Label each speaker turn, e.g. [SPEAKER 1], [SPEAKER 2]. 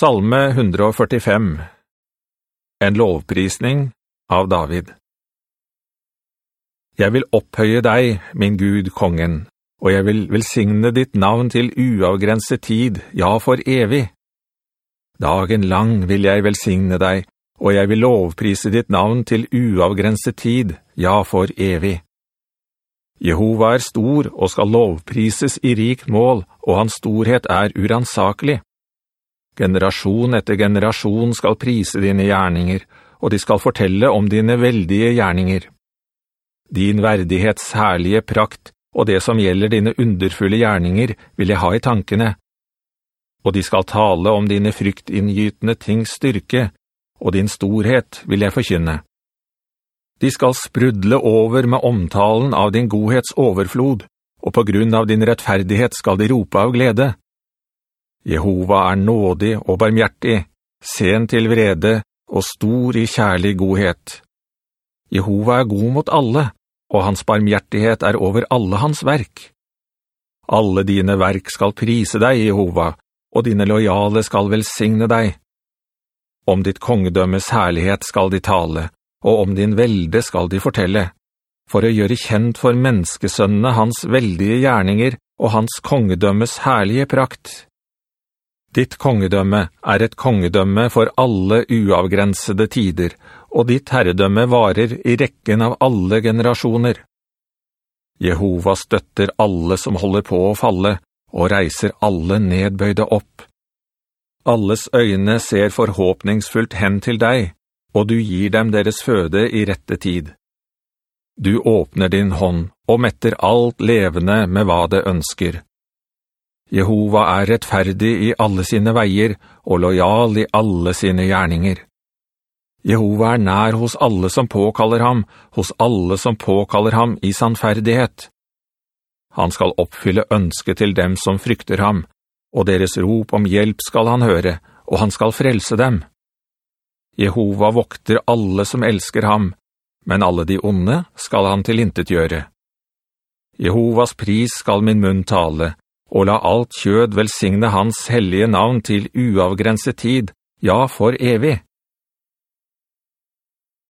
[SPEAKER 1] Salme 145 En lovprisning av David Jeg vil opphøye deg, min Gud, kongen, og jeg vil velsigne ditt navn til uavgrenset tid, ja, for evig. Dagen lang vil jeg velsigne deg, og jeg vil lovprise ditt navn til uavgrenset tid, ja, for evig. Jehova er stor og skal lovprises i rikt mål, og hans storhet er uransakelig. Generasjon etter generasjon skal prise dine gjerninger, og de skal fortelle om dine veldige gjerninger. Din verdighets herlige prakt og det som gjelder dine underfulle gjerninger vil jeg ha i tankene. Og de skal tale om dine fryktinngytende tings styrke, og din storhet vil jeg forkynne. De skal sprudle over med omtalen av din godhets overflod, og på grunn av din rettferdighet skal de rope av glede. Jehova er nådig og barmhjertig, sen til vrede og stor i kjærlig godhet. Jehova er god mot alle, og hans barmhjertighet er over alle hans verk. Alle dine verk skal prise deg, Jehova, og dine lojale skal velsigne deg. Om ditt kongedømmes herlighet skal de tale, og om din velde skal de fortelle, for å gjøre kjent for menneskesønnene hans veldige gjerninger og hans kongedømmes herlige prakt. Ditt kongedømme er et kongedømme for alle uavgrensede tider, og ditt herredømme varer i rekken av alle generasjoner. Jehova støtter alle som holder på å falle, og reiser alle nedbøyde opp. Alles øyne ser forhåpningsfullt hen til deg, og du gir dem deres føde i rette tid. Du åpner din hånd og metter alt levende med hva det ønsker. Jehova er rettferdig i alle sine veier og lojal i alle sine gjerninger. Jehova er nær hos alle som påkaller ham, hos alle som påkaller ham i sannferdighet. Han skal oppfylle ønsket til dem som frykter ham, og deres rop om hjelp skal han høre, og han skal frelse dem. Jehova vokter alle som elsker ham, men alle de onde skal han tilintetgjøre. gjøre. Jehovas pris skal min munn tale, og la alt kjød velsigne hans hellige navn til uavgrenset tid, ja, for evig.